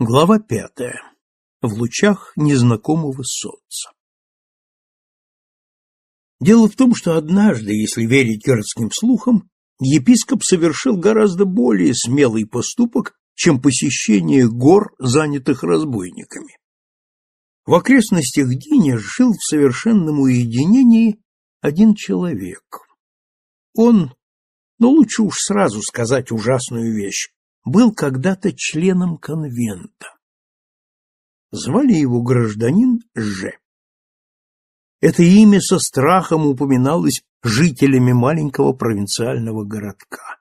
Глава пятая. В лучах незнакомого солнца. Дело в том, что однажды, если верить городским слухам, епископ совершил гораздо более смелый поступок, чем посещение гор, занятых разбойниками. В окрестностях Диня жил в совершенном уединении один человек. Он, но лучше уж сразу сказать ужасную вещь, был когда-то членом конвента. Звали его гражданин Ж. Это имя со страхом упоминалось жителями маленького провинциального городка.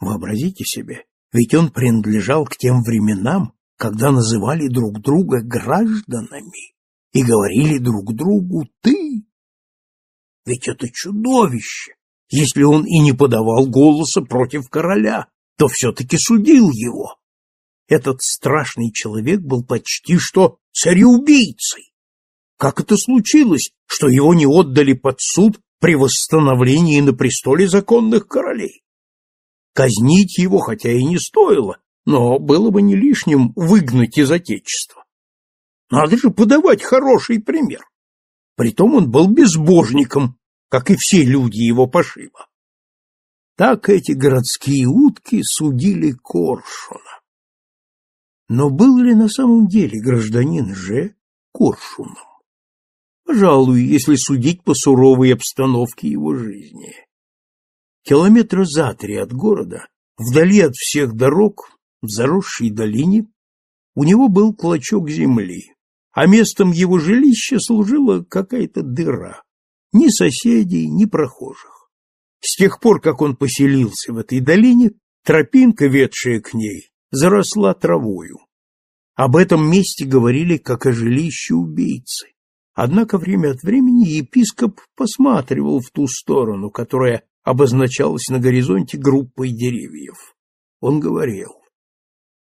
Вообразите себе, ведь он принадлежал к тем временам, когда называли друг друга гражданами и говорили друг другу «ты». Ведь это чудовище, если он и не подавал голоса против короля, то все-таки судил его. Этот страшный человек был почти что цареубийцей. Как это случилось, что его не отдали под суд при восстановлении на престоле законных королей? Казнить его, хотя и не стоило, но было бы не лишним выгнать из Отечества. Надо же подавать хороший пример. Притом он был безбожником, как и все люди его пошиба. Так эти городские утки судили Коршуна. Но был ли на самом деле гражданин Ж. Коршуном? Пожалуй, если судить по суровой обстановке его жизни. Километра за три от города, вдали от всех дорог, в заросшей долине, у него был клочок земли, а местом его жилища служила какая-то дыра. Ни соседей, ни прохожих. С тех пор, как он поселился в этой долине, тропинка, ведшая к ней, заросла травою. Об этом месте говорили как о жилище убийцы. Однако время от времени епископ посматривал в ту сторону, которая обозначалась на горизонте группой деревьев. Он говорил,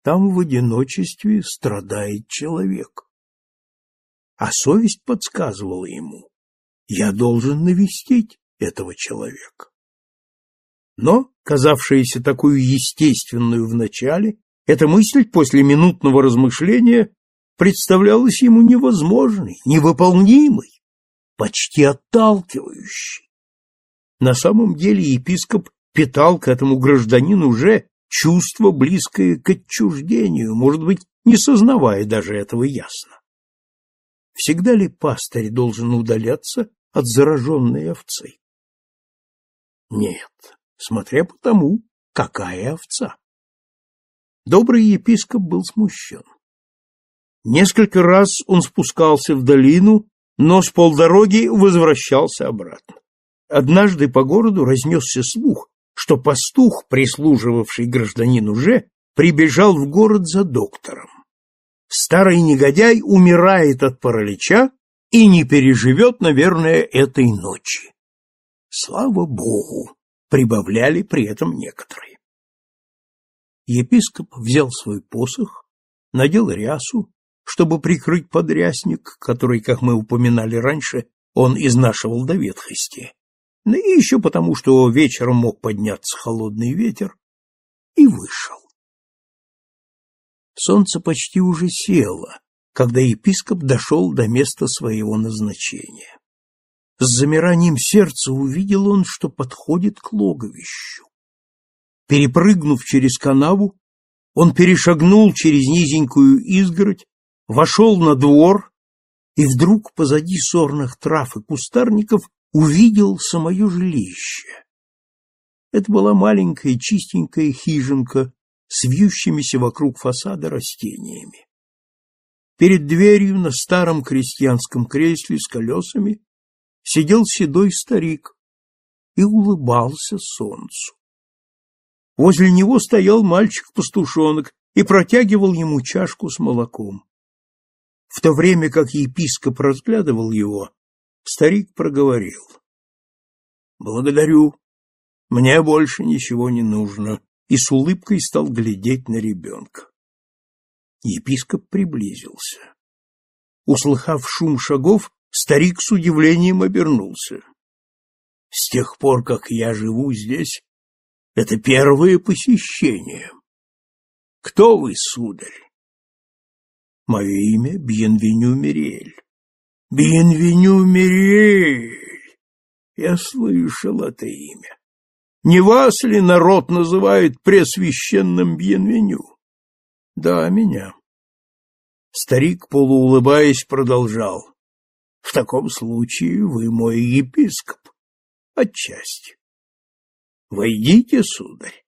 там в одиночестве страдает человек. А совесть подсказывала ему, я должен навестить этого человека. Но, казавшаяся такую естественную вначале, эта мысль после минутного размышления представлялась ему невозможной, невыполнимой, почти отталкивающей. На самом деле епископ питал к этому гражданину уже чувство, близкое к отчуждению, может быть, не сознавая даже этого ясно. Всегда ли пастырь должен удаляться от зараженной овцы? Нет, смотря по тому, какая овца. Добрый епископ был смущен. Несколько раз он спускался в долину, но с полдороги возвращался обратно. Однажды по городу разнесся слух, что пастух, прислуживавший гражданину Ж, прибежал в город за доктором. Старый негодяй умирает от паралича и не переживет, наверное, этой ночи. Слава Богу! Прибавляли при этом некоторые. Епископ взял свой посох, надел рясу, чтобы прикрыть подрясник, который, как мы упоминали раньше, он изнашивал до ветхости, ну и еще потому, что вечером мог подняться холодный ветер, и вышел. Солнце почти уже село, когда епископ дошел до места своего назначения. С замиранием сердца увидел он, что подходит к логовищу. Перепрыгнув через канаву, он перешагнул через низенькую изгородь, вошел на двор и вдруг позади сорных трав и кустарников увидел самое жилище. Это была маленькая чистенькая хижинка с вьющимися вокруг фасада растениями. Перед дверью на старом крестьянском кресле с колесами сидел седой старик и улыбался солнцу. Возле него стоял мальчик-пастушонок и протягивал ему чашку с молоком. В то время как епископ разглядывал его, старик проговорил. «Благодарю, мне больше ничего не нужно», и с улыбкой стал глядеть на ребенка. Епископ приблизился. Услыхав шум шагов, Старик с удивлением обернулся. С тех пор, как я живу здесь, это первое посещение. Кто вы, сударь? Мое имя Бьенвеню Мириэль. Бьенвеню Мириэль! Я слышал это имя. Не вас ли народ называет пресвященным Бьенвеню? Да, меня. Старик, полуулыбаясь, продолжал. В таком случае вы мой епископ. Отчасти. Войдите, сударь.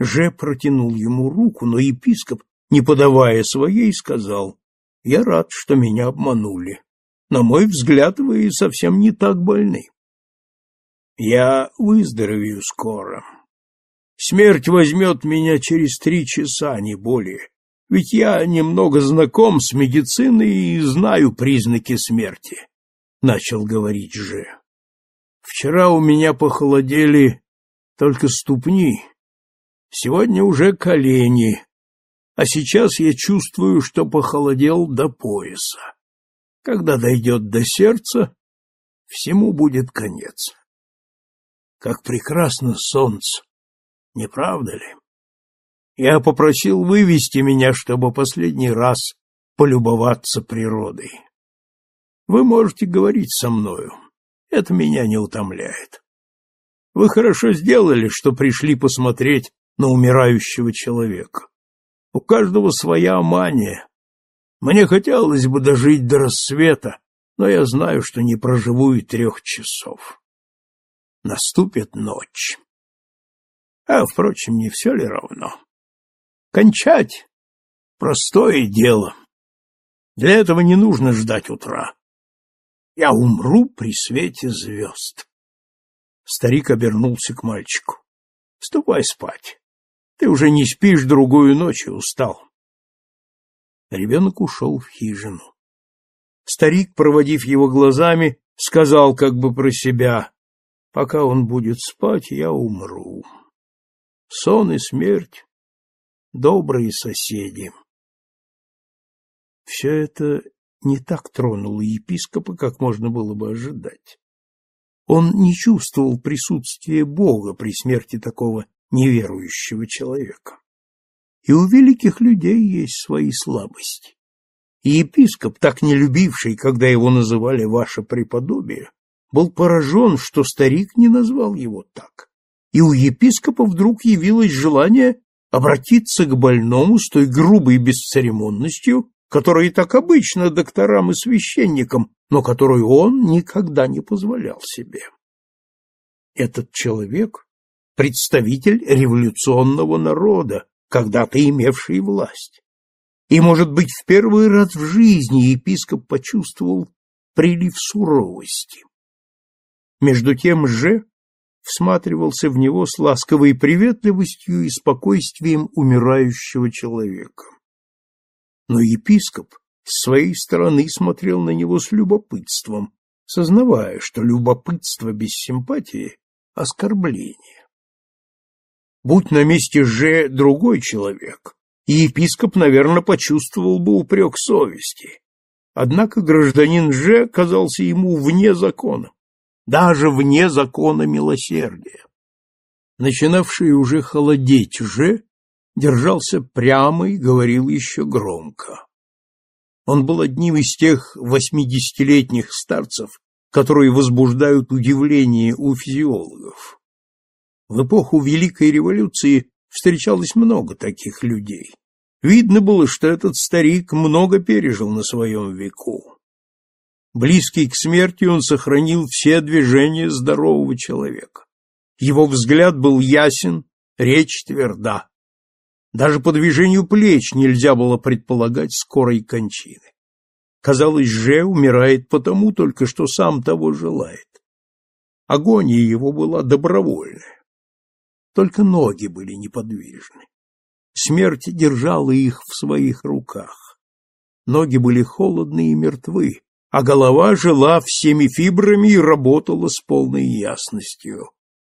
Же протянул ему руку, но епископ, не подавая своей, сказал, «Я рад, что меня обманули. На мой взгляд, вы совсем не так больны. Я выздоровею скоро. Смерть возьмет меня через три часа, не более. Ведь я немного знаком с медициной и знаю признаки смерти, — начал говорить Же. Вчера у меня похолодели только ступни, сегодня уже колени, а сейчас я чувствую, что похолодел до пояса. Когда дойдет до сердца, всему будет конец. Как прекрасно солнце, не правда ли? Я попросил вывести меня, чтобы последний раз полюбоваться природой. Вы можете говорить со мною, это меня не утомляет. Вы хорошо сделали, что пришли посмотреть на умирающего человека. У каждого своя мания. Мне хотелось бы дожить до рассвета, но я знаю, что не проживу и трех часов. Наступит ночь. А, впрочем, не все ли равно? Кончать — простое дело. Для этого не нужно ждать утра. Я умру при свете звезд. Старик обернулся к мальчику. — Ступай спать. Ты уже не спишь другую ночь и устал. Ребенок ушел в хижину. Старик, проводив его глазами, сказал как бы про себя, «Пока он будет спать, я умру. Сон и смерть — добрые соседи». Все это не так тронуло епископа, как можно было бы ожидать. Он не чувствовал присутствия Бога при смерти такого неверующего человека. И у великих людей есть свои слабости. И епископ, так не любивший, когда его называли «ваше преподобие», был поражен, что старик не назвал его так. И у епископа вдруг явилось желание обратиться к больному с той грубой бесцеремонностью, которая так обычно докторам и священникам, но которую он никогда не позволял себе. Этот человек — представитель революционного народа, когда-то имевший власть. И, может быть, в первый раз в жизни епископ почувствовал прилив суровости. Между тем же всматривался в него с ласковой приветливостью и спокойствием умирающего человека. Но епископ с своей стороны смотрел на него с любопытством, сознавая, что любопытство без симпатии — оскорбление. Будь на месте же другой человек, и епископ, наверное, почувствовал бы упрек совести. Однако гражданин Же казался ему вне закона, даже вне закона милосердия. Начинавший уже холодеть Же держался прямо и говорил еще громко. Он был одним из тех восьмидесятилетних старцев, которые возбуждают удивление у физиологов. В эпоху Великой революции встречалось много таких людей. Видно было, что этот старик много пережил на своем веку. Близкий к смерти он сохранил все движения здорового человека. Его взгляд был ясен, речь тверда. Даже по движению плеч нельзя было предполагать скорой кончины. Казалось, Же умирает потому только, что сам того желает. Агония его была добровольная. Только ноги были неподвижны. Смерть держала их в своих руках. Ноги были холодны и мертвы, а голова жила всеми фибрами и работала с полной ясностью.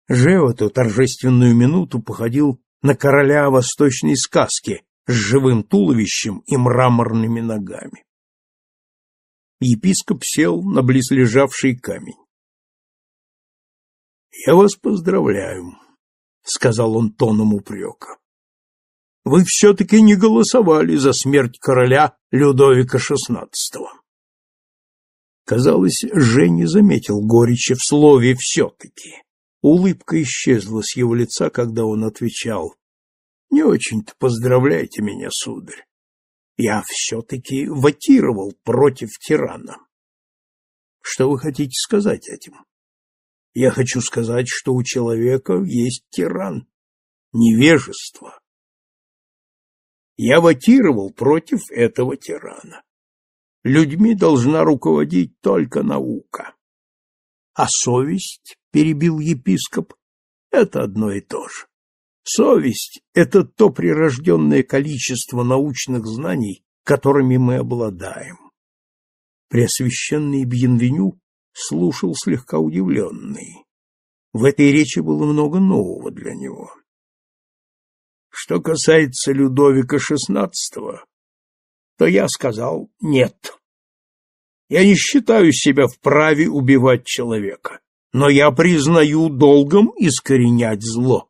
Же в эту торжественную минуту походил на короля восточной сказки с живым туловищем и мраморными ногами. Епископ сел на близлежавший камень. — Я вас поздравляю, — сказал он тоном упрека. вы все-таки не голосовали за смерть короля Людовика XVI. Казалось, Женя заметил горечи в слове «все-таки». Улыбка исчезла с его лица, когда он отвечал. «Не очень-то поздравляйте меня, сударь. Я все-таки ватировал против тирана». «Что вы хотите сказать этим?» «Я хочу сказать, что у человека есть тиран, невежество, я ватировал против этого тирана. Людьми должна руководить только наука. А совесть, — перебил епископ, — это одно и то же. Совесть — это то прирожденное количество научных знаний, которыми мы обладаем. Преосвященный Бьенвеню слушал слегка удивленный. В этой речи было много нового для него. Что касается Людовика XVI, то я сказал «нет». Я не считаю себя вправе убивать человека, но я признаю долгом искоренять зло.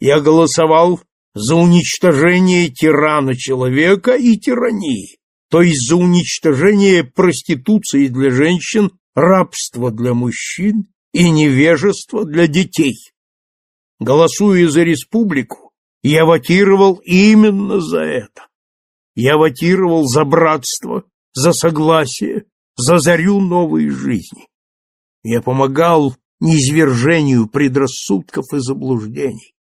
Я голосовал за уничтожение тирана человека и тирании, то есть за уничтожение проституции для женщин, рабства для мужчин и невежества для детей. Голосуя за республику, я ватировал именно за это. Я ватировал за братство, за согласие, за зарю новой жизни. Я помогал низвержению предрассудков и заблуждений.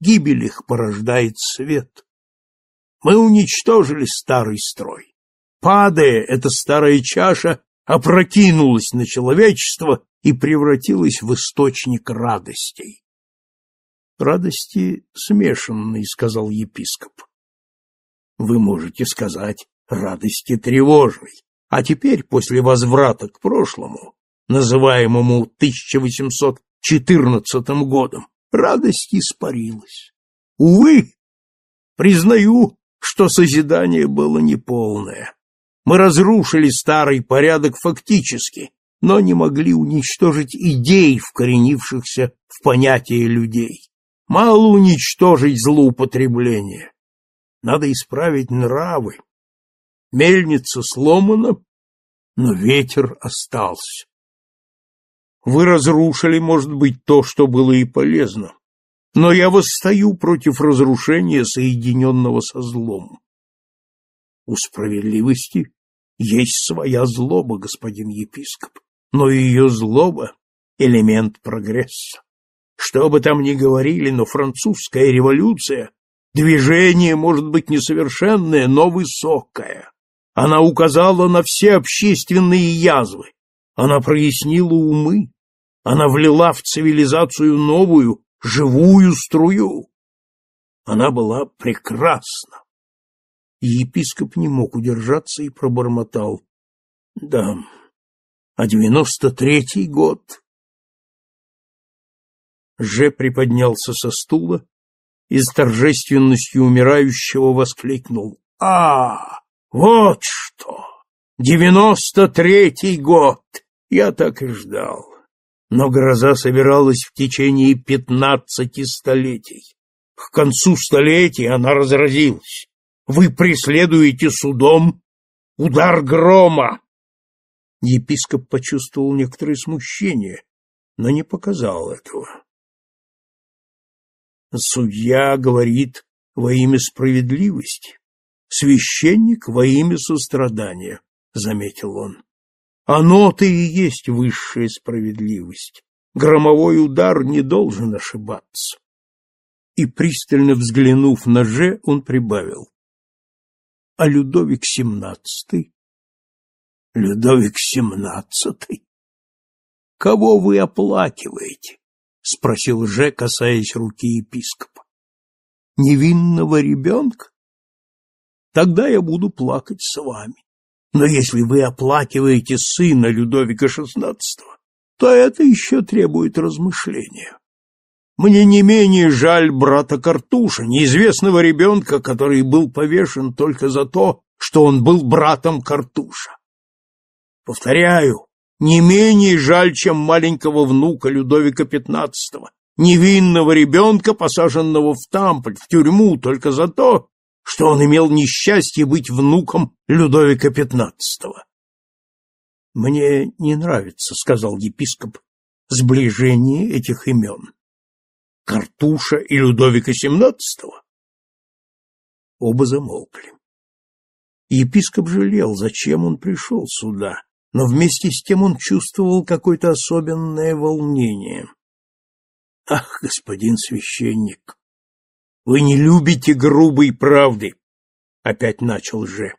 Гибель их порождает свет. Мы уничтожили старый строй. Падая, эта старая чаша опрокинулась на человечество и превратилась в источник радостей. Радости смешанные, сказал епископ. Вы можете сказать радости тревожной. А теперь, после возврата к прошлому, называемому 1814 годом, радость испарилась. Увы, признаю, что созидание было неполное. Мы разрушили старый порядок фактически, но не могли уничтожить идей, вкоренившихся в понятие людей. Мало уничтожить злоупотребление. Надо исправить нравы. Мельница сломана, но ветер остался. Вы разрушили, может быть, то, что было и полезно, но я восстаю против разрушения, соединенного со злом. У справедливости есть своя злоба, господин епископ, но ее злоба — элемент прогресса. Что бы там ни говорили, но французская революция — движение, может быть, несовершенное, но высокое. Она указала на все общественные язвы. Она прояснила умы. Она влила в цивилизацию новую, живую струю. Она была прекрасна. И епископ не мог удержаться и пробормотал. Да, а девяносто третий год Же приподнялся со стула и с торжественностью умирающего воскликнул. «А, вот что! Девяносто третий год! Я так и ждал. Но гроза собиралась в течение пятнадцати столетий. К концу столетия она разразилась. Вы преследуете судом удар грома!» Епископ почувствовал некоторое смущение, но не показал этого. Судья говорит во имя справедливости, священник во имя сострадания, заметил он. Оно-то и есть высшая справедливость. Громовой удар не должен ошибаться. И, пристально взглянув на Же, он прибавил. А Людовик XVII? Людовик XVII? Кого вы оплакиваете? — спросил Же, касаясь руки епископа. — Невинного ребенка? Тогда я буду плакать с вами. Но если вы оплакиваете сына Людовика XVI, то это еще требует размышления. Мне не менее жаль брата Картуша, неизвестного ребенка, который был повешен только за то, что он был братом Картуша. Повторяю, не менее жаль, чем маленького внука Людовика XV, невинного ребенка, посаженного в Тамполь, в тюрьму, только за то, что он имел несчастье быть внуком Людовика XV. «Мне не нравится», — сказал епископ, — «сближение этих имен. Картуша и Людовика XVII?» Оба замолкли. Епископ жалел, зачем он пришел сюда, но вместе с тем он чувствовал какое-то особенное волнение. «Ах, господин священник, вы не любите грубой правды, опять начал же.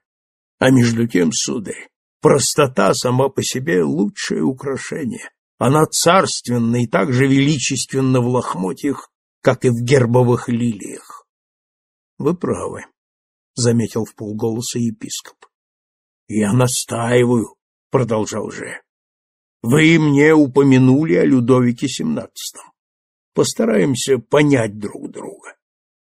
А между тем, сударь, простота сама по себе лучшее украшение. Она царственна и так же величественна в лохмотьях, как и в гербовых лилиях. Вы правы, заметил в полголоса епископ. Я настаиваю, продолжал же. Вы мне упомянули о Людовике XVII. Постараемся понять друг друга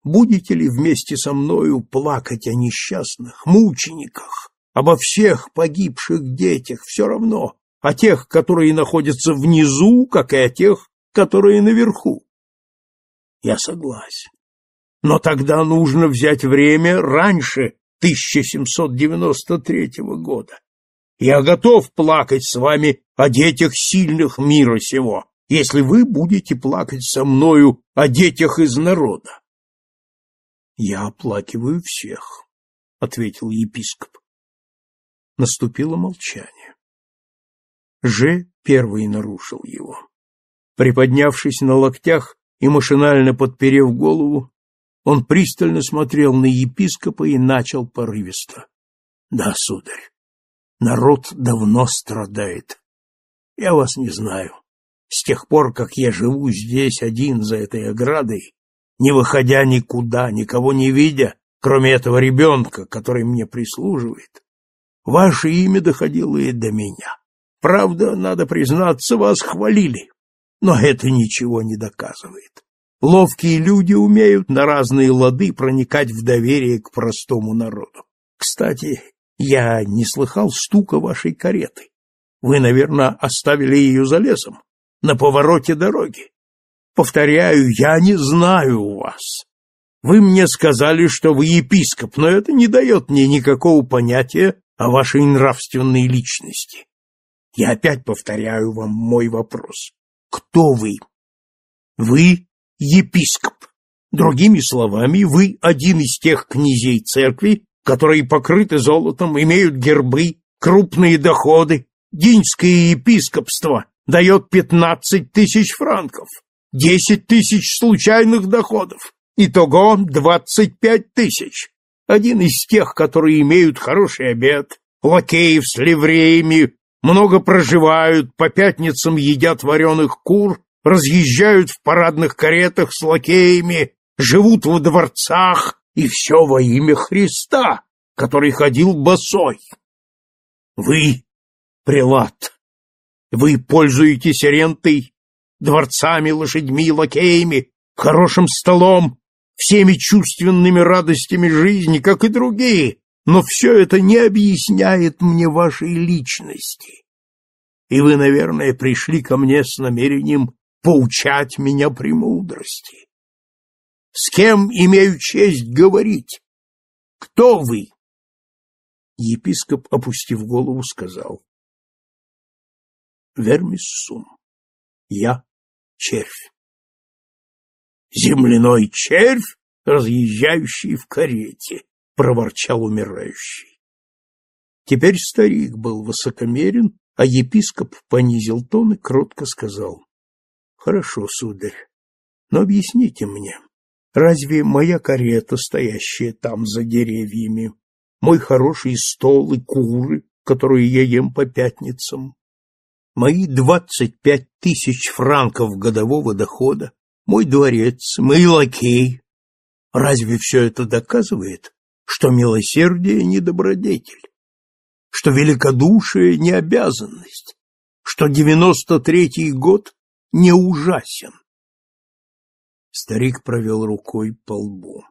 будете ли вместе со мною плакать о несчастных, мучениках, обо всех погибших детях, все равно, о тех, которые находятся внизу, как и о тех, которые наверху? Я согласен. Но тогда нужно взять время раньше 1793 года. Я готов плакать с вами о детях сильных мира сего, если вы будете плакать со мною о детях из народа. Я оплакиваю всех, ответил епископ. Наступило молчание. Ж первый нарушил его. Приподнявшись на локтях и машинально подперев голову, он пристально смотрел на епископа и начал порывисто. — Да, сударь, народ давно страдает. Я вас не знаю. С тех пор, как я живу здесь один за этой оградой, не выходя никуда, никого не видя, кроме этого ребенка, который мне прислуживает, ваше имя доходило и до меня. Правда, надо признаться, вас хвалили, но это ничего не доказывает. Ловкие люди умеют на разные лады проникать в доверие к простому народу. Кстати, я не слыхал стука вашей кареты. Вы, наверное, оставили ее за лесом, на повороте дороги. Повторяю, я не знаю вас. Вы мне сказали, что вы епископ, но это не дает мне никакого понятия о вашей нравственной личности. Я опять повторяю вам мой вопрос. Кто вы? Вы епископ. Другими словами, вы один из тех князей церкви, которые покрыты золотом, имеют гербы, крупные доходы. Динское епископство дает пятнадцать тысяч франков десять тысяч случайных доходов. Итого двадцать пять тысяч. Один из тех, которые имеют хороший обед, лакеев с ливреями, много проживают, по пятницам едят вареных кур, разъезжают в парадных каретах с лакеями, живут во дворцах, и все во имя Христа, который ходил босой. Вы, прилад, вы пользуетесь рентой дворцами, лошадьми, лакеями, хорошим столом, всеми чувственными радостями жизни, как и другие, но все это не объясняет мне вашей личности. И вы, наверное, пришли ко мне с намерением поучать меня премудрости. С кем имею честь говорить? Кто вы? Епископ, опустив голову, сказал. Вермис сум. Я червь. Земляной червь, разъезжающий в карете, проворчал умирающий. Теперь старик был высокомерен, а епископ понизил тон и кротко сказал. — Хорошо, сударь, но объясните мне, разве моя карета, стоящая там за деревьями, мой хороший стол и куры, которые я ем по пятницам, мои двадцать пять тысяч франков годового дохода, мой дворец, мои лакеи. Разве все это доказывает, что милосердие не добродетель, что великодушие не обязанность, что девяносто третий год не ужасен? Старик провел рукой по лбу.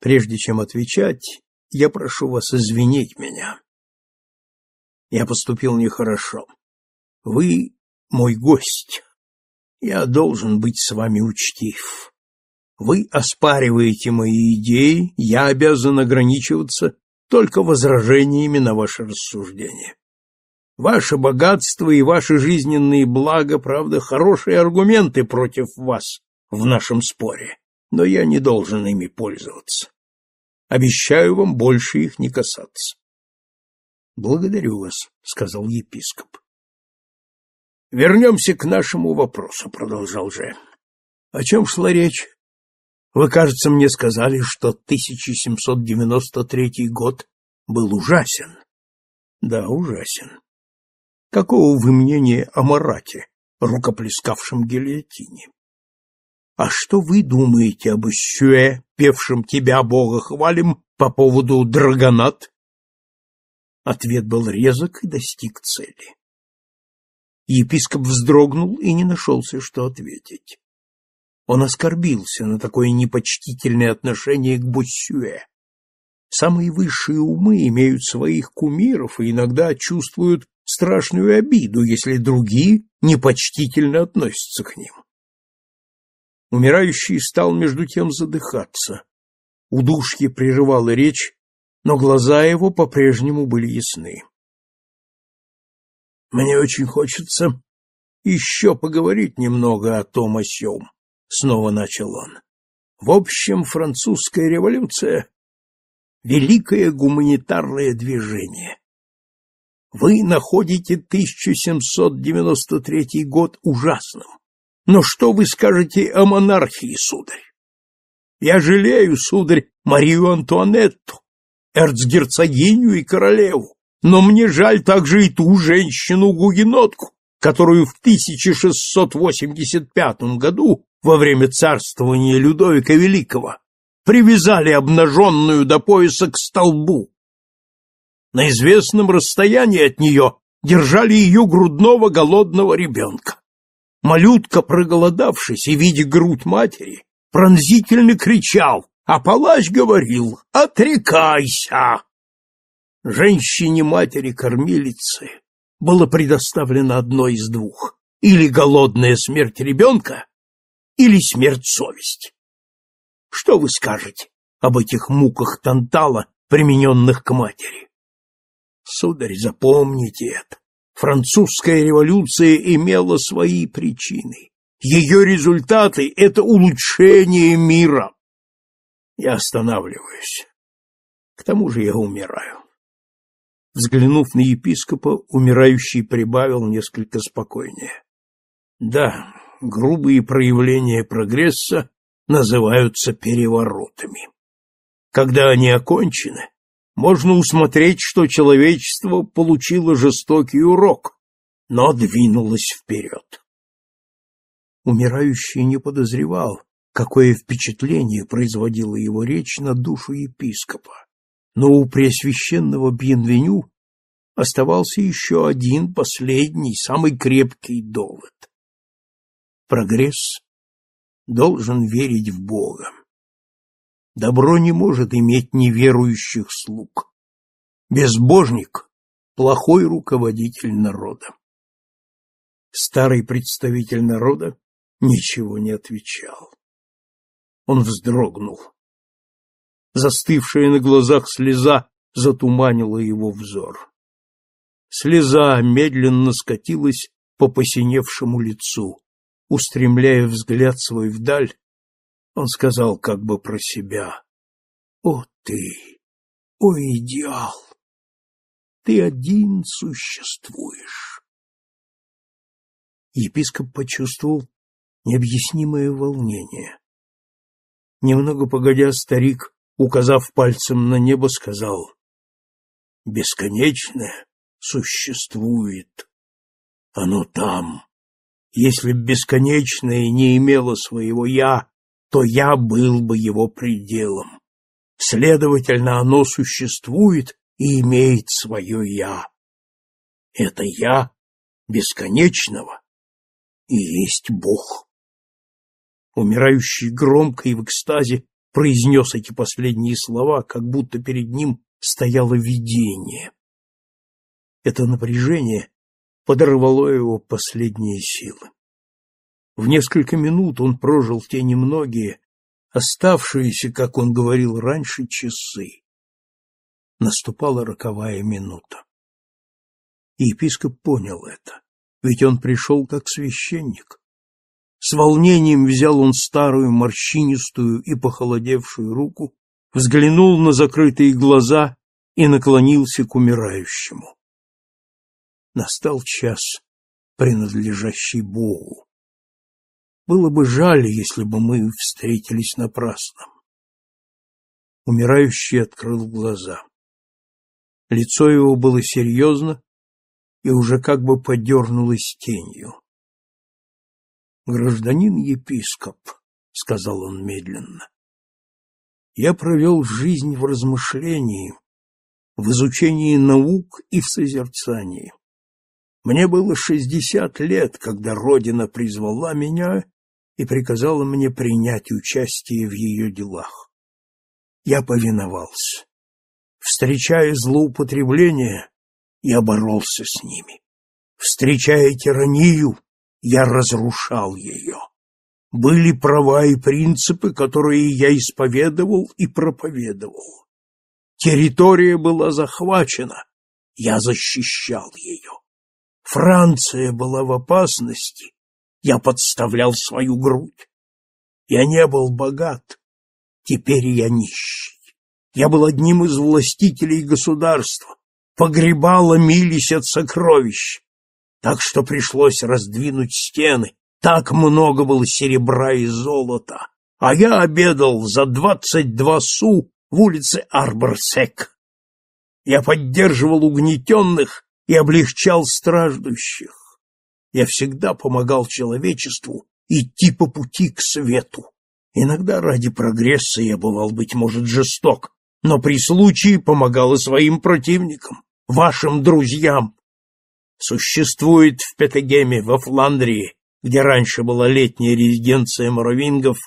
Прежде чем отвечать, я прошу вас извинить меня. Я поступил нехорошо. Вы мой гость. Я должен быть с вами учтив. Вы оспариваете мои идеи, я обязан ограничиваться только возражениями на ваше рассуждение. Ваше богатство и ваши жизненные блага, правда, хорошие аргументы против вас в нашем споре, но я не должен ими пользоваться. Обещаю вам больше их не касаться. Благодарю вас, сказал епископ. Вернемся к нашему вопросу, продолжал же. О чем шла речь? Вы, кажется, мне сказали, что 1793 год был ужасен. Да, ужасен. Какого вы мнения о Марате, рукоплескавшем гильотине? А что вы думаете об Иссюэ, певшем «Тебя, Бога, хвалим» по поводу драгонат? Ответ был резок и достиг цели. Епископ вздрогнул и не нашелся, что ответить. Он оскорбился на такое непочтительное отношение к Боссюэ. Самые высшие умы имеют своих кумиров и иногда чувствуют страшную обиду, если другие непочтительно относятся к ним. Умирающий стал между тем задыхаться. Удушье прерывало речь, но глаза его по-прежнему были ясны. «Мне очень хочется еще поговорить немного о том о сём», — снова начал он. «В общем, французская революция — великое гуманитарное движение. Вы находите 1793 год ужасным. Но что вы скажете о монархии, сударь? Я жалею, сударь, Марию Антуанетту, эрцгерцогиню и королеву, но мне жаль также и ту женщину-гугенотку, которую в 1685 году, во время царствования Людовика Великого, привязали обнаженную до пояса к столбу на известном расстоянии от нее держали ее грудного голодного ребенка. Малютка, проголодавшись и видя грудь матери, пронзительно кричал, а палач говорил «Отрекайся!». Женщине-матери-кормилице было предоставлено одно из двух – или голодная смерть ребенка, или смерть совести. Что вы скажете об этих муках Тантала, примененных к матери? Сударь, запомните это. Французская революция имела свои причины. Ее результаты — это улучшение мира. Я останавливаюсь. К тому же я умираю. Взглянув на епископа, умирающий прибавил несколько спокойнее. Да, грубые проявления прогресса называются переворотами. Когда они окончены, можно усмотреть, что человечество получило жестокий урок, но двинулось вперед. Умирающий не подозревал, какое впечатление производила его речь на душу епископа. Но у Преосвященного Бьенвеню оставался еще один, последний, самый крепкий довод. Прогресс должен верить в Бога. Добро не может иметь неверующих слуг. Безбожник – плохой руководитель народа. Старый представитель народа ничего не отвечал. Он вздрогнул. Застывшая на глазах слеза затуманила его взор. Слеза медленно скатилась по посиневшему лицу. Устремляя взгляд свой вдаль, он сказал как бы про себя. «О ты, о идеал! Ты один существуешь!» Епископ почувствовал необъяснимое волнение. Немного погодя, старик, указав пальцем на небо, сказал, «Бесконечное существует. Оно там. Если б бесконечное не имело своего «я», то я был бы его пределом. Следовательно, оно существует и имеет свое «я». Это «я» бесконечного и есть Бог. Умирающий громко и в экстазе произнес эти последние слова, как будто перед ним стояло видение. Это напряжение подорвало его последние силы. В несколько минут он прожил те немногие, оставшиеся, как он говорил раньше, часы. Наступала роковая минута. И епископ понял это, ведь он пришел как священник. С волнением взял он старую, морщинистую и похолодевшую руку, взглянул на закрытые глаза и наклонился к умирающему. Настал час, принадлежащий Богу. Было бы жаль, если бы мы встретились напрасно. Умирающий открыл глаза. Лицо его было серьезно и уже как бы подернулось тенью. «Гражданин-епископ», — сказал он медленно, — «я провел жизнь в размышлении, в изучении наук и в созерцании. Мне было шестьдесят лет, когда Родина призвала меня и приказала мне принять участие в ее делах. Я повиновался. Встречая злоупотребления, я боролся с ними. Встречая тиранию, я разрушал ее. Были права и принципы, которые я исповедовал и проповедовал. Территория была захвачена, я защищал ее. Франция была в опасности, я подставлял свою грудь. Я не был богат, теперь я нищий. Я был одним из властителей государства, погребала мились от сокровищ, так что пришлось раздвинуть стены, так много было серебра и золота, а я обедал за двадцать два су в улице Арборсек. Я поддерживал угнетенных и облегчал страждущих. Я всегда помогал человечеству идти по пути к свету. Иногда ради прогресса я бывал, быть может, жесток, но при случае помогал и своим противникам, вашим друзьям. Существует в Петегеме, во Фландрии, где раньше была летняя резиденция моровингов,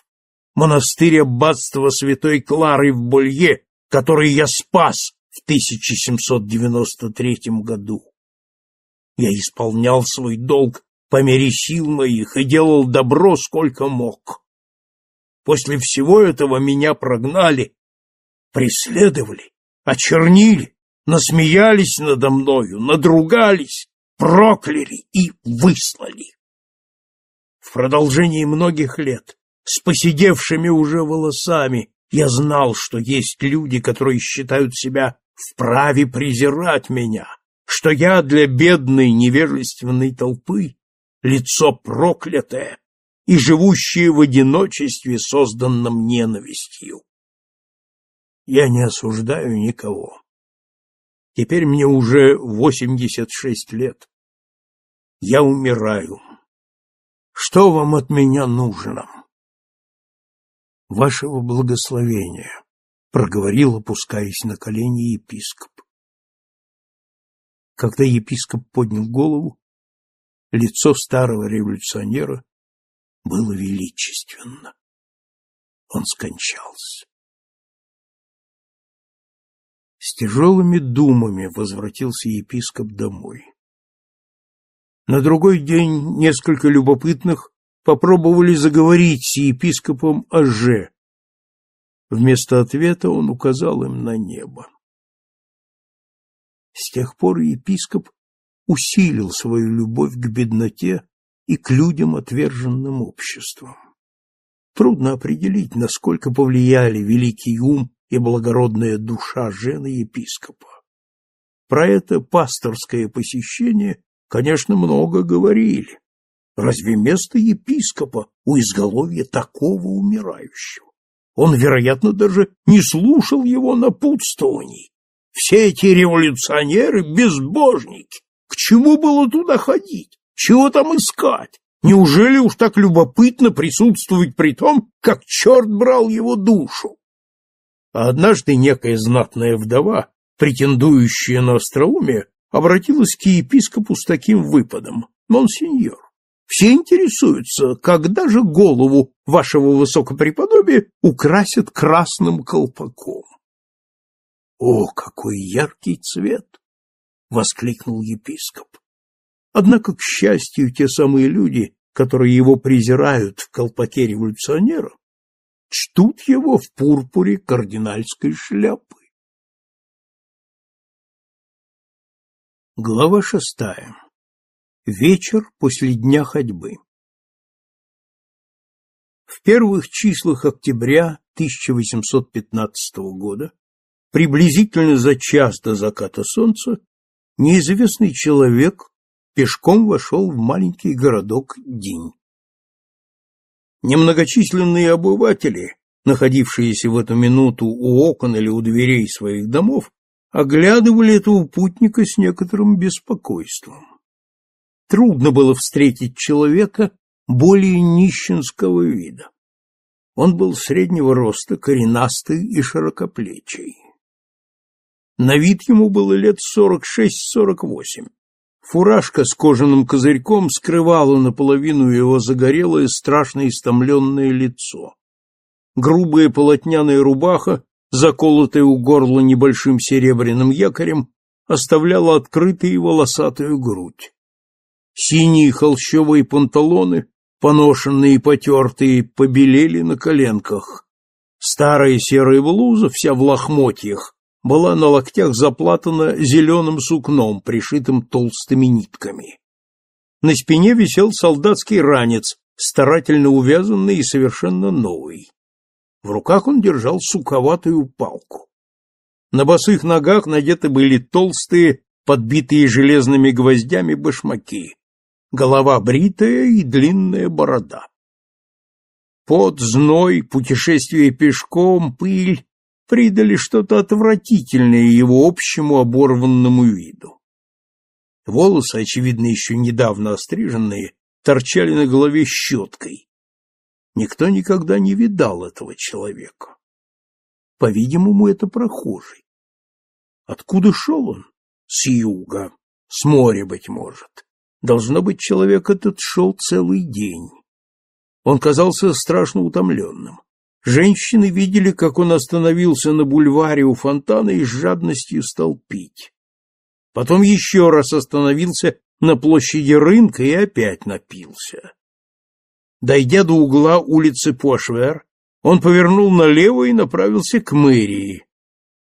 монастырь аббатства святой Клары в Болье, который я спас в 1793 году. Я исполнял свой долг по мере сил моих и делал добро сколько мог. После всего этого меня прогнали, преследовали, очернили, насмеялись надо мною, надругались, прокляли и выслали. В продолжении многих лет, с поседевшими уже волосами, я знал, что есть люди, которые считают себя вправе презирать меня, что я для бедной невежественной толпы лицо проклятое и живущее в одиночестве, созданном ненавистью. Я не осуждаю никого. Теперь мне уже восемьдесят шесть лет. Я умираю. Что вам от меня нужно? Вашего благословения, проговорил, опускаясь на колени епископ. Когда епископ поднял голову, лицо старого революционера было величественно. Он скончался. С тяжелыми думами возвратился епископ домой. На другой день несколько любопытных попробовали заговорить с епископом о Же. Вместо ответа он указал им на небо. С тех пор епископ усилил свою любовь к бедноте и к людям, отверженным обществом. Трудно определить, насколько повлияли великий ум и благородная душа жены епископа. Про это пасторское посещение, конечно, много говорили. Разве место епископа у изголовья такого умирающего? Он, вероятно, даже не слушал его напутствований, все эти революционеры — безбожники. К чему было туда ходить? Чего там искать? Неужели уж так любопытно присутствовать при том, как черт брал его душу? А однажды некая знатная вдова, претендующая на остроумие, обратилась к епископу с таким выпадом. «Монсеньор, все интересуются, когда же голову вашего высокопреподобия украсят красным колпаком?» О, какой яркий цвет! воскликнул епископ. Однако, к счастью, те самые люди, которые его презирают в колпаке революционера, чтут его в пурпуре кардинальской шляпы. Глава шестая. Вечер после дня ходьбы. В первых числах октября 1815 года, приблизительно за час до заката солнца, неизвестный человек пешком вошел в маленький городок Динь. Немногочисленные обыватели, находившиеся в эту минуту у окон или у дверей своих домов, оглядывали этого путника с некоторым беспокойством. Трудно было встретить человека более нищенского вида. Он был среднего роста, коренастый и широкоплечий. На вид ему было лет сорок шесть-сорок восемь. Фуражка с кожаным козырьком скрывала наполовину его загорелое, страшно истомленное лицо. Грубая полотняная рубаха заколотая у горла небольшим серебряным якорем, оставляла открытой волосатую грудь. Синие холщовые панталоны, поношенные и потертые, побелели на коленках. Старая серая блуза, вся в лохмотьях, была на локтях заплатана зеленым сукном, пришитым толстыми нитками. На спине висел солдатский ранец, старательно увязанный и совершенно новый. В руках он держал суковатую палку. На босых ногах надеты были толстые, подбитые железными гвоздями башмаки, голова бритая и длинная борода. Пот, зной, путешествие пешком, пыль придали что-то отвратительное его общему оборванному виду. Волосы, очевидно, еще недавно остриженные, торчали на голове щеткой, Никто никогда не видал этого человека. По-видимому, это прохожий. Откуда шел он? С юга. С моря, быть может. Должно быть, человек этот шел целый день. Он казался страшно утомленным. Женщины видели, как он остановился на бульваре у фонтана и с жадностью стал пить. Потом еще раз остановился на площади рынка и опять напился. Дойдя до угла улицы Пошвер, он повернул налево и направился к мэрии.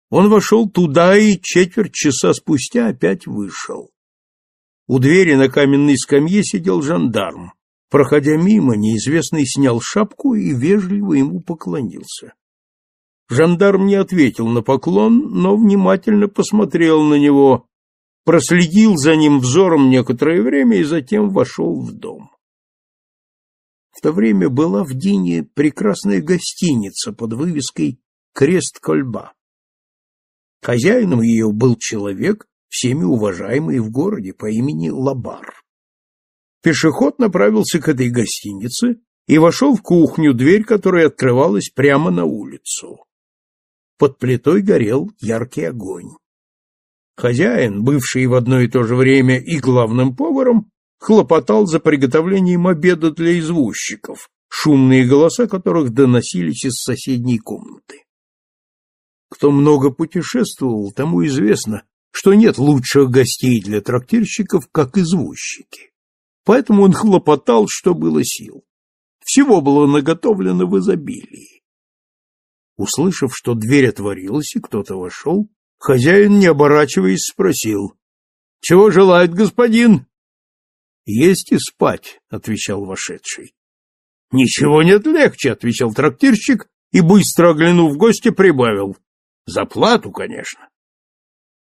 Он вошел туда и четверть часа спустя опять вышел. У двери на каменной скамье сидел жандарм. Проходя мимо, неизвестный снял шапку и вежливо ему поклонился. Жандарм не ответил на поклон, но внимательно посмотрел на него, проследил за ним взором некоторое время и затем вошел в дом. В то время была в Дине прекрасная гостиница под вывеской «Крест-Кольба». Хозяином ее был человек, всеми уважаемый в городе по имени Лабар. Пешеход направился к этой гостинице и вошел в кухню, дверь которой открывалась прямо на улицу. Под плитой горел яркий огонь. Хозяин, бывший в одно и то же время и главным поваром, хлопотал за приготовлением обеда для извозчиков, шумные голоса которых доносились из соседней комнаты. Кто много путешествовал, тому известно, что нет лучших гостей для трактирщиков, как извозчики. Поэтому он хлопотал, что было сил. Всего было наготовлено в изобилии. Услышав, что дверь отворилась и кто-то вошел, хозяин, не оборачиваясь, спросил, «Чего желает господин?» Есть и спать, отвечал вошедший. Ничего нет легче, отвечал трактирщик и быстро оглянув гостя прибавил: за плату, конечно.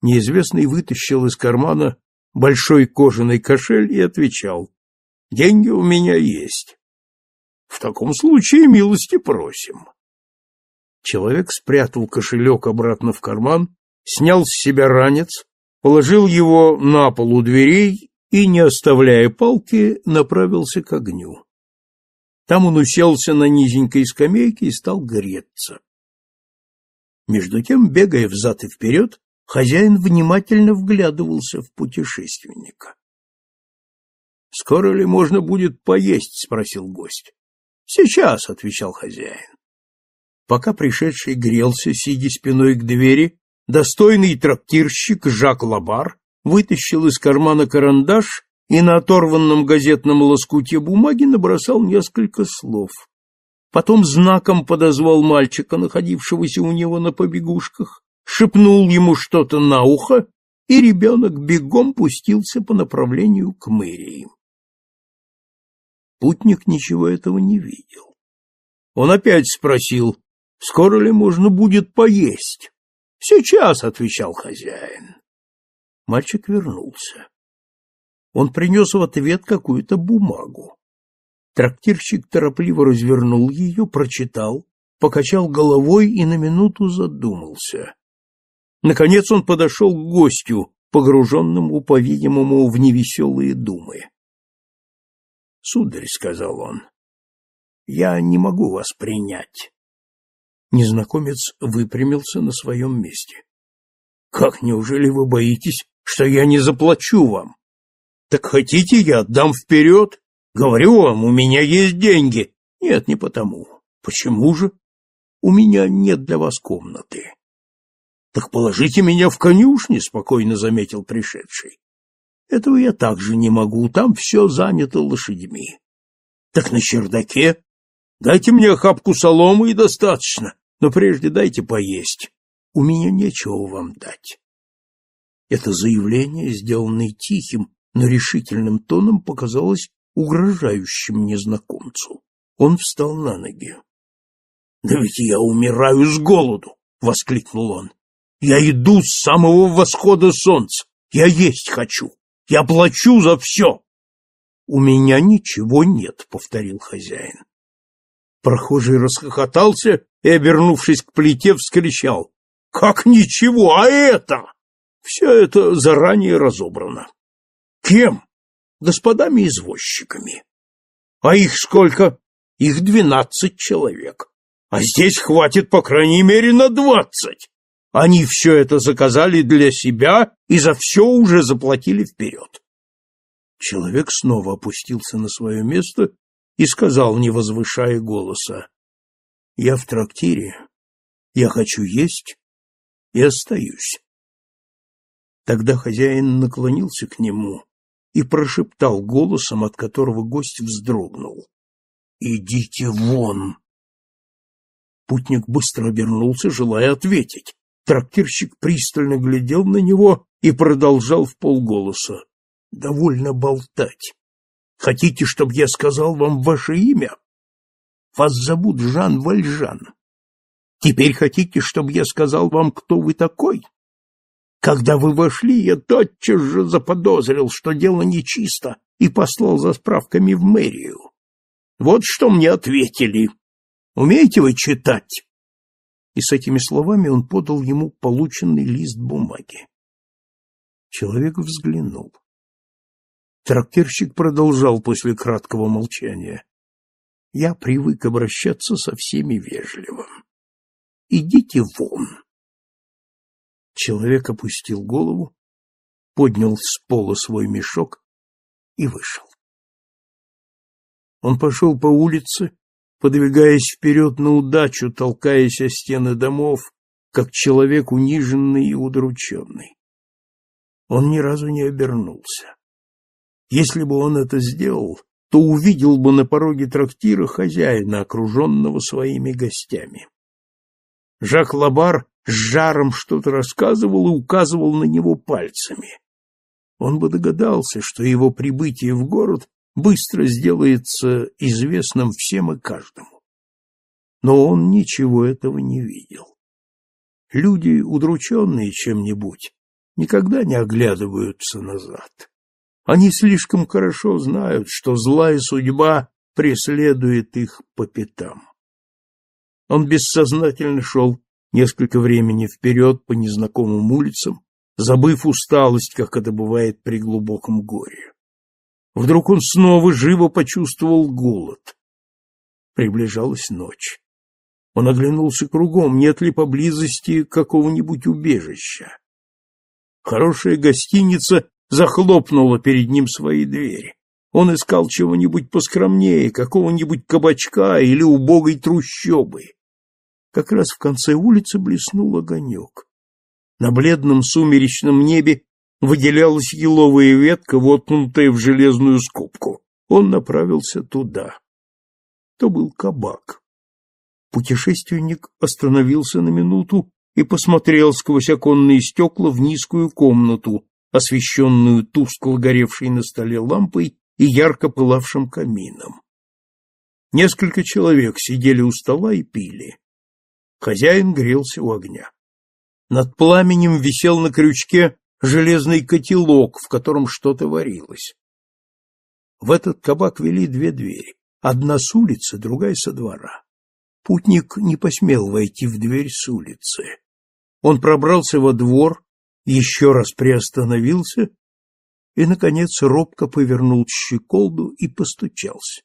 Неизвестный вытащил из кармана большой кожаный кошель и отвечал: деньги у меня есть. В таком случае милости просим. Человек спрятал кошелек обратно в карман, снял с себя ранец, положил его на пол у дверей и, не оставляя палки, направился к огню. Там он уселся на низенькой скамейке и стал греться. Между тем, бегая взад и вперед, хозяин внимательно вглядывался в путешественника. — Скоро ли можно будет поесть? — спросил гость. — Сейчас, — отвечал хозяин. Пока пришедший грелся, сидя спиной к двери, достойный трактирщик Жак Лабар вытащил из кармана карандаш и на оторванном газетном лоскуте бумаги набросал несколько слов. Потом знаком подозвал мальчика, находившегося у него на побегушках, шепнул ему что-то на ухо, и ребенок бегом пустился по направлению к мэрии. Путник ничего этого не видел. Он опять спросил, скоро ли можно будет поесть. «Сейчас», — отвечал хозяин. Мальчик вернулся. Он принес в ответ какую-то бумагу. Трактирщик торопливо развернул ее, прочитал, покачал головой и на минуту задумался. Наконец он подошел к гостю, погруженному, по-видимому, в невеселые думы. — Сударь, — сказал он, — я не могу вас принять. Незнакомец выпрямился на своем месте. — Как, неужели вы боитесь, что я не заплачу вам? — Так хотите, я отдам вперед? Говорю вам, у меня есть деньги. Нет, не потому. Почему же? У меня нет для вас комнаты. Так положите меня в конюшни, спокойно заметил пришедший. Этого я также не могу, там все занято лошадьми. Так на чердаке? Дайте мне охапку соломы и достаточно, но прежде дайте поесть. У меня нечего вам дать. Это заявление, сделанное тихим, но решительным тоном, показалось угрожающим незнакомцу. Он встал на ноги. — Да ведь я умираю с голоду! — воскликнул он. — Я иду с самого восхода солнца! Я есть хочу! Я плачу за все! — У меня ничего нет, — повторил хозяин. Прохожий расхохотался и, обернувшись к плите, вскричал. — Как ничего, а это? Все это заранее разобрано. Кем? Господами-извозчиками. А их сколько? Их двенадцать человек. А здесь хватит, по крайней мере, на двадцать. Они все это заказали для себя и за все уже заплатили вперед. Человек снова опустился на свое место и сказал, не возвышая голоса, «Я в трактире, я хочу есть и остаюсь». Тогда хозяин наклонился к нему и прошептал голосом, от которого гость вздрогнул. «Идите вон!» Путник быстро обернулся, желая ответить. Трактирщик пристально глядел на него и продолжал в полголоса. «Довольно болтать. Хотите, чтобы я сказал вам ваше имя? Вас зовут Жан Вальжан. Теперь хотите, чтобы я сказал вам, кто вы такой? Когда вы вошли, я тотчас же заподозрил, что дело нечисто, и послал за справками в мэрию. Вот что мне ответили. Умеете вы читать? И с этими словами он подал ему полученный лист бумаги. Человек взглянул. Трактирщик продолжал после краткого молчания. Я привык обращаться со всеми вежливо. Идите вон. Человек опустил голову, поднял с пола свой мешок и вышел. Он пошел по улице, подвигаясь вперед на удачу, толкаясь о стены домов, как человек униженный и удрученный. Он ни разу не обернулся. Если бы он это сделал, то увидел бы на пороге трактира хозяина, окруженного своими гостями. Жак Лабар с жаром что-то рассказывал и указывал на него пальцами. Он бы догадался, что его прибытие в город быстро сделается известным всем и каждому. Но он ничего этого не видел. Люди, удрученные чем-нибудь, никогда не оглядываются назад. Они слишком хорошо знают, что злая судьба преследует их по пятам. Он бессознательно шел несколько времени вперед по незнакомым улицам, забыв усталость, как это бывает при глубоком горе. Вдруг он снова живо почувствовал голод. Приближалась ночь. Он оглянулся кругом, нет ли поблизости какого-нибудь убежища. Хорошая гостиница захлопнула перед ним свои двери. Он искал чего-нибудь поскромнее, какого-нибудь кабачка или убогой трущобы. Как раз в конце улицы блеснул огонек. На бледном сумеречном небе выделялась еловая ветка, воткнутая в железную скобку. Он направился туда. То был кабак. Путешественник остановился на минуту и посмотрел сквозь оконные стекла в низкую комнату, освещенную тускло горевшей на столе лампой и ярко пылавшим камином. Несколько человек сидели у стола и пили. Хозяин грелся у огня. Над пламенем висел на крючке железный котелок, в котором что-то варилось. В этот кабак вели две двери, одна с улицы, другая со двора. Путник не посмел войти в дверь с улицы. Он пробрался во двор, еще раз приостановился и, наконец, робко повернул щеколду и постучался.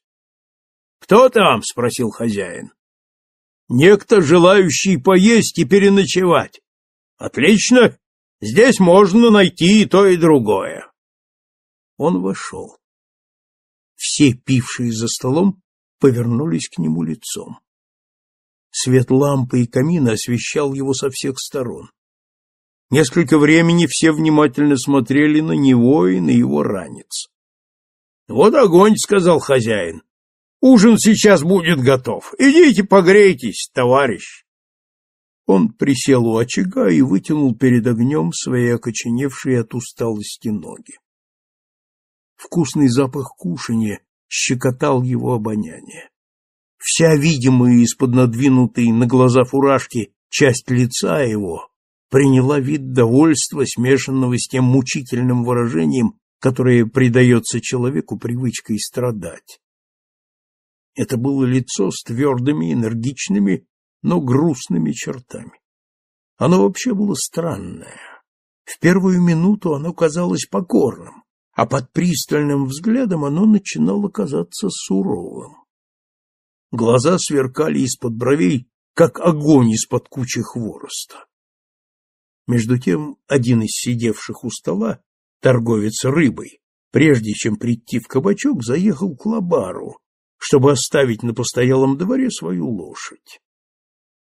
— Кто там? — спросил хозяин. — Некто, желающий поесть и переночевать. — Отлично. Здесь можно найти и то, и другое. Он вошел. Все, пившие за столом, повернулись к нему лицом. Свет лампы и камина освещал его со всех сторон. Несколько времени все внимательно смотрели на него и на его ранец. — Вот огонь, — сказал хозяин. — Ужин сейчас будет готов. Идите погрейтесь, товарищ. Он присел у очага и вытянул перед огнем свои окоченевшие от усталости ноги. Вкусный запах кушанья щекотал его обоняние. Вся видимая из-под надвинутой на глаза фуражки часть лица его приняла вид довольства, смешанного с тем мучительным выражением, которое придается человеку привычкой страдать. Это было лицо с твердыми, энергичными, но грустными чертами. Оно вообще было странное. В первую минуту оно казалось покорным, а под пристальным взглядом оно начинало казаться суровым. Глаза сверкали из-под бровей, как огонь из-под кучи хвороста. Между тем один из сидевших у стола, торговец рыбой, прежде чем прийти в кабачок, заехал к лабару, чтобы оставить на постоялом дворе свою лошадь.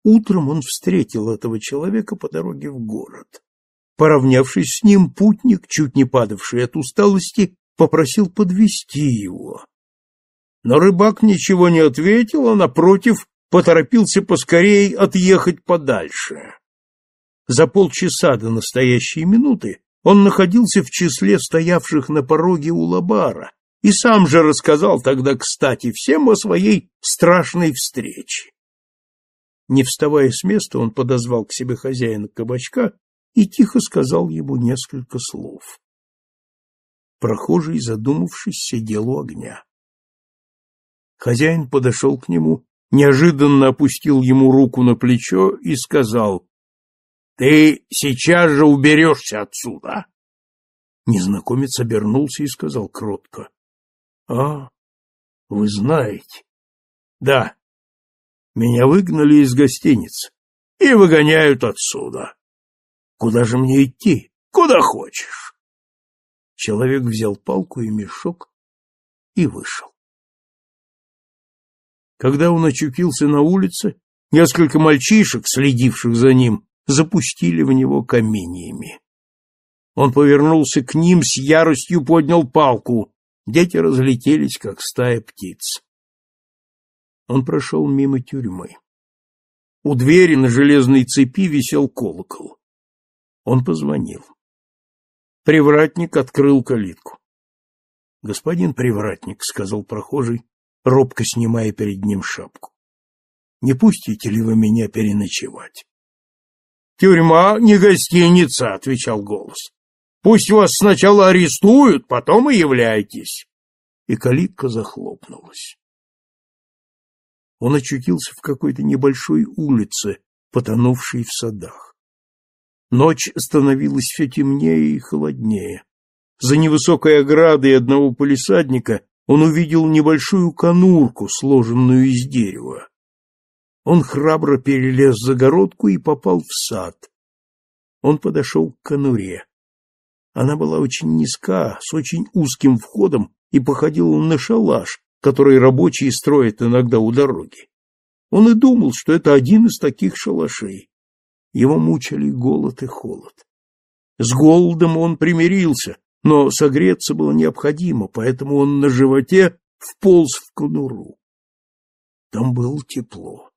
Утром он встретил этого человека по дороге в город. Поравнявшись с ним, путник, чуть не падавший от усталости, попросил подвести его. Но рыбак ничего не ответил, а, напротив, поторопился поскорей отъехать подальше. За полчаса до настоящей минуты он находился в числе стоявших на пороге у лабара и сам же рассказал тогда, кстати, всем о своей страшной встрече. Не вставая с места, он подозвал к себе хозяина кабачка и тихо сказал ему несколько слов. Прохожий, задумавшись, сидел у огня. Хозяин подошел к нему, неожиданно опустил ему руку на плечо и сказал ты сейчас же уберешься отсюда. Незнакомец обернулся и сказал кротко. — А, вы знаете. — Да. Меня выгнали из гостиницы и выгоняют отсюда. Куда же мне идти? Куда хочешь. Человек взял палку и мешок и вышел. Когда он очутился на улице, несколько мальчишек, следивших за ним, запустили в него каменьями. Он повернулся к ним, с яростью поднял палку. Дети разлетелись, как стая птиц. Он прошел мимо тюрьмы. У двери на железной цепи висел колокол. Он позвонил. Привратник открыл калитку. — Господин привратник, — сказал прохожий, робко снимая перед ним шапку, — не пустите ли вы меня переночевать? Тюрьма не гостиница, отвечал голос. Пусть вас сначала арестуют, потом и являйтесь. И калитка захлопнулась. Он очутился в какой-то небольшой улице, потонувшей в садах. Ночь становилась все темнее и холоднее. За невысокой оградой одного полисадника он увидел небольшую конурку, сложенную из дерева. Он храбро перелез загородку и попал в сад. Он подошел к конуре. Она была очень низка, с очень узким входом и походила на шалаш, который рабочие строят иногда у дороги. Он и думал, что это один из таких шалашей. Его мучили голод и холод. С голодом он примирился, но согреться было необходимо, поэтому он на животе вполз в конуру. Там было тепло.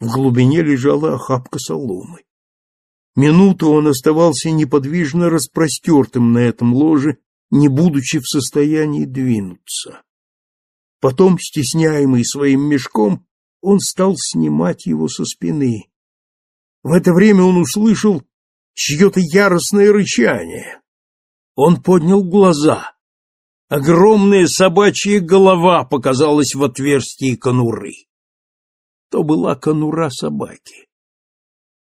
В глубине лежала охапка соломы. Минуту он оставался неподвижно распростертым на этом ложе, не будучи в состоянии двинуться. Потом, стесняемый своим мешком, он стал снимать его со спины. В это время он услышал чье-то яростное рычание. Он поднял глаза. Огромная собачья голова показалась в отверстии конуры. То была конура собаки.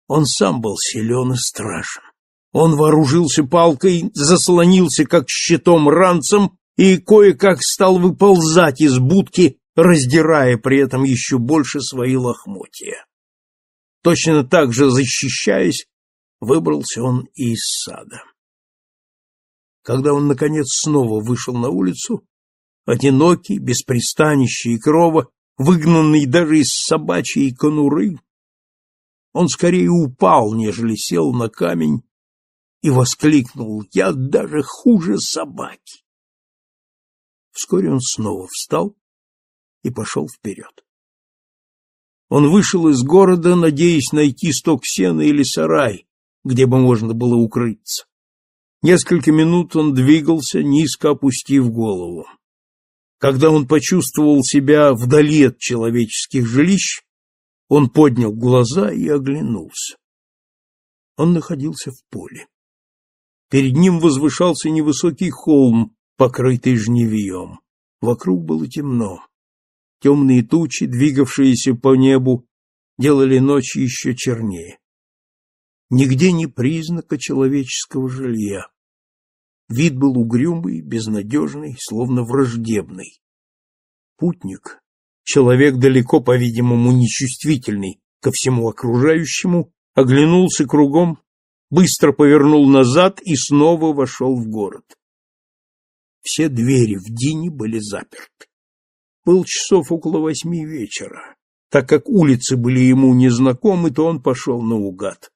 Он сам был силен и страшен. Он вооружился палкой, заслонился как щитом ранцем и кое-как стал выползать из будки, раздирая при этом еще больше свои лохмотья. Точно так же защищаясь, выбрался он из сада. Когда он, наконец, снова вышел на улицу, одинокий, без пристанища и крова, выгнанный даже из собачьей конуры, он скорее упал, нежели сел на камень и воскликнул «Я даже хуже собаки!». Вскоре он снова встал и пошел вперед. Он вышел из города, надеясь найти сток сена или сарай, где бы можно было укрыться. Несколько минут он двигался, низко опустив голову. Когда он почувствовал себя вдали от человеческих жилищ, он поднял глаза и оглянулся. Он находился в поле. Перед ним возвышался невысокий холм, покрытый жневьем. Вокруг было темно. Темные тучи, двигавшиеся по небу, делали ночь еще чернее. Нигде ни признака человеческого жилья. Вид был угрюмый, безнадежный, словно враждебный. Путник, человек далеко, по-видимому, нечувствительный ко всему окружающему, оглянулся кругом, быстро повернул назад и снова вошел в город. Все двери в Дине были заперты. Был часов около восьми вечера. Так как улицы были ему незнакомы, то он пошел наугад.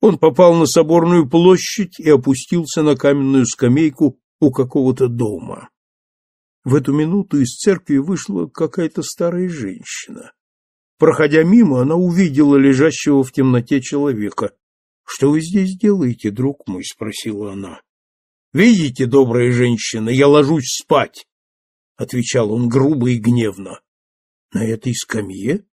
Он попал на соборную площадь и опустился на каменную скамейку у какого-то дома. В эту минуту из церкви вышла какая-то старая женщина. Проходя мимо, она увидела лежащего в темноте человека. — Что вы здесь делаете, друг мой? — спросила она. — Видите, добрая женщина, я ложусь спать, — отвечал он грубо и гневно. — На этой скамье?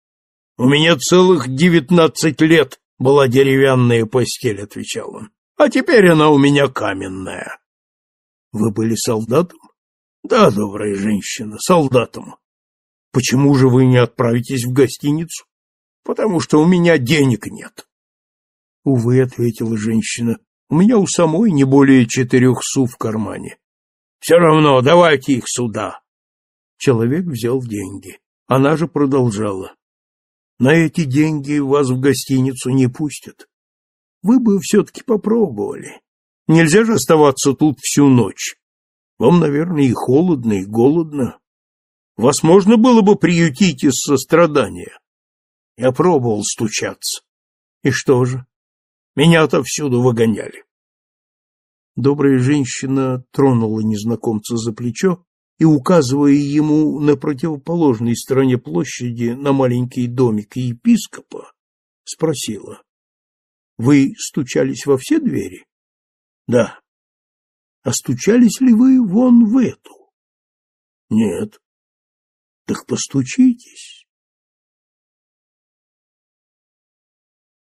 — У меня целых девятнадцать лет была деревянная постель, — отвечал он. — А теперь она у меня каменная. — Вы были солдатом? — Да, добрая женщина, солдатом. — Почему же вы не отправитесь в гостиницу? — Потому что у меня денег нет. — Увы, — ответила женщина, — у меня у самой не более четырех су в кармане. — Все равно, давайте их сюда. Человек взял деньги. Она же продолжала. На эти деньги вас в гостиницу не пустят. Вы бы все-таки попробовали. Нельзя же оставаться тут всю ночь. Вам, наверное, и холодно, и голодно. Вас можно было бы приютить из сострадания. Я пробовал стучаться. И что же? Меня отовсюду выгоняли. Добрая женщина тронула незнакомца за плечо и, указывая ему на противоположной стороне площади на маленький домик епископа, спросила. — Вы стучались во все двери? — Да. — А стучались ли вы вон в эту? — Нет. — Так постучитесь.